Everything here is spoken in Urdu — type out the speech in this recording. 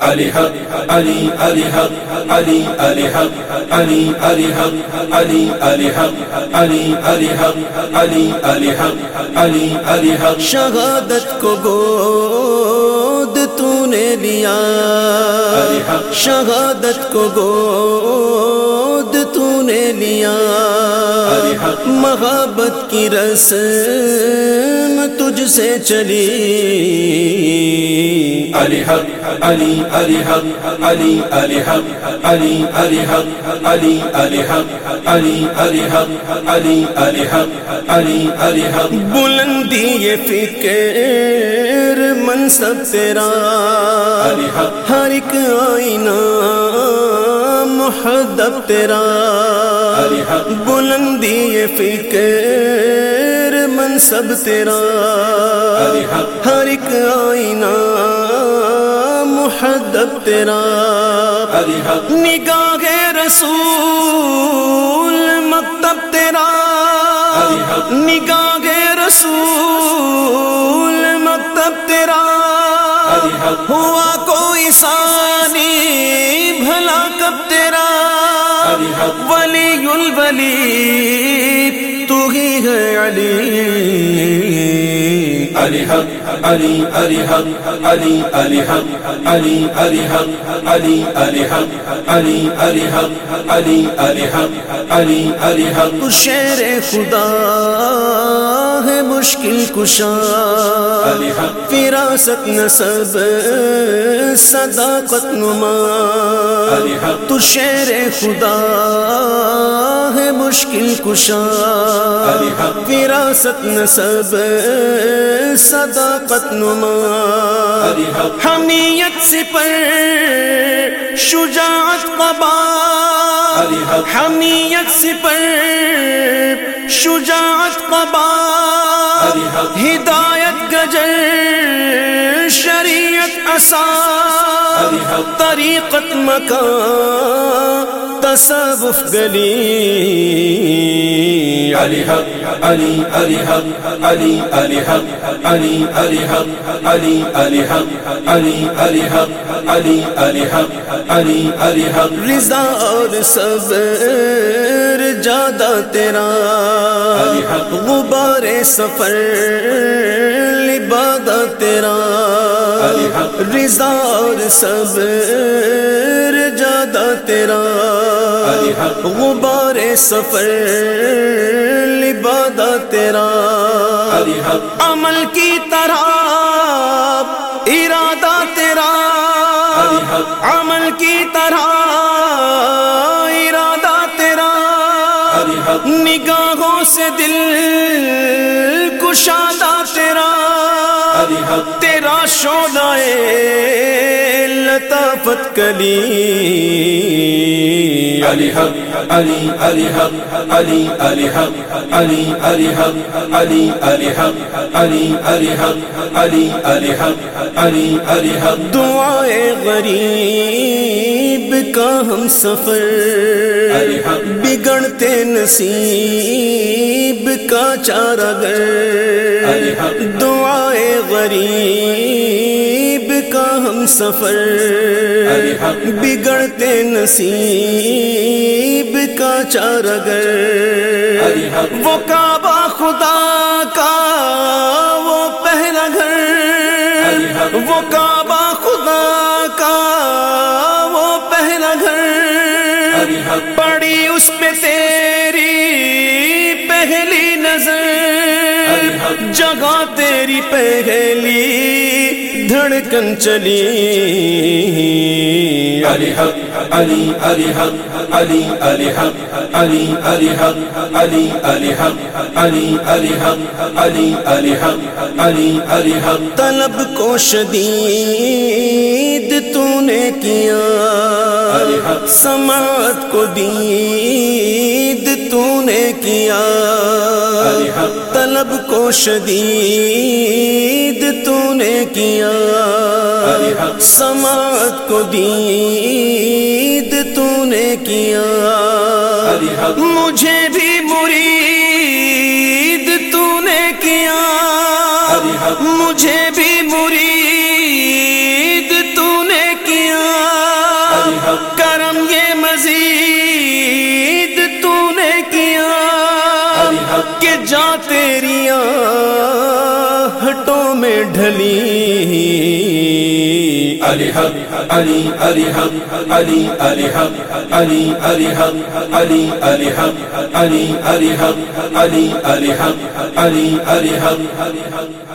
علی حق علی علی حق علی علی حق علی علی حق علی علی حق علی علی حق علی علی حق علی علی حق. شہادت کو گود تو نے لیا شہادت کو گود تو نے لیا۔ محبت کی رسم تجھ سے چلی۔ علی حق علی علی حق علی علی حق علی علی حق علی علی حق علی علی حق علی علی حق علی علی حق۔ بلندی یہ فکر منصب تیرا۔ علی حق۔ ہر ایک آئینہ محدب تیرا۔ علی حق۔ بلندی فکر منصب تیرا۔ ہر۔ ایک آئینہ محدب تیرا۔ نگاہ رسول مکتب تیرا۔ نگاہ رسول مکتب ولی الولی تو ہی ہے علی۔ علی حق۔ علی علی حق علی علی حق علی علی حق علی علی حق علی علی حق علی علی حق علی علی حق شیر خدا ہے مشکل کشا فراست نصب صداقت نما تو شیر خدا ہے مشکل کشا فراست نصب صداقت صفت نما۔ حمیت سے پر شجاعت قبا حمیت سے پر شجاعت قبا ہدایت گجر، شریعت اثار حق طریقت مکان تصوف گلی۔ علی حق علی علی حق علی علی حق علی علی حق علی علی حق علی علی حق علی علی حق علی علی حق۔ رضا اور صبر جادہ تیرا۔ علی حق۔ غبار سفر لبادہ تیرا۔ رضا اور صبر جادہ تیرا غبار سفر لبادہ تیرا عمل کی طرح ارادہ تیرا عمل کی طرح ارادہ تیرا نگاہوں سے دل کشادہ تیرا تیرا شولائے لطافت کلی۔ علی حق علی علی حق علی علی حق علی علی حق علی علی حق علی علی حق علی علی حق علی علی حق۔ دعائے غریب کا ہم سفر بگڑتے نصیب کا چارہ گر دعائے غریب کا ہم سفر بگڑتے نصیب کا چارہ گر علی حق وہ کعبہ خدا کا وہ پہلا گھر وہ کعبہ جگہ تیری پہلی دھڑکن چلی۔ علی حق علی علی حق علی علی حق علی علی حق علی علی حق علی علی حق علی علی حق علی علی حق۔ طلب کو شدید تو نے کیا۔ سماعت کو دید تو نے کیا طلب کو شدید تو نے کیا سماعت کو دید تو نے کیا مجھے بھی مرید تو نے کیا مجھے بھی مرید ہٹوں میں ڈھلی۔ علی حق، علی علی حق، علی علی حق، علی علی حق، علی علی حق، علی علی حق، علی علی حق، علی علی حق۔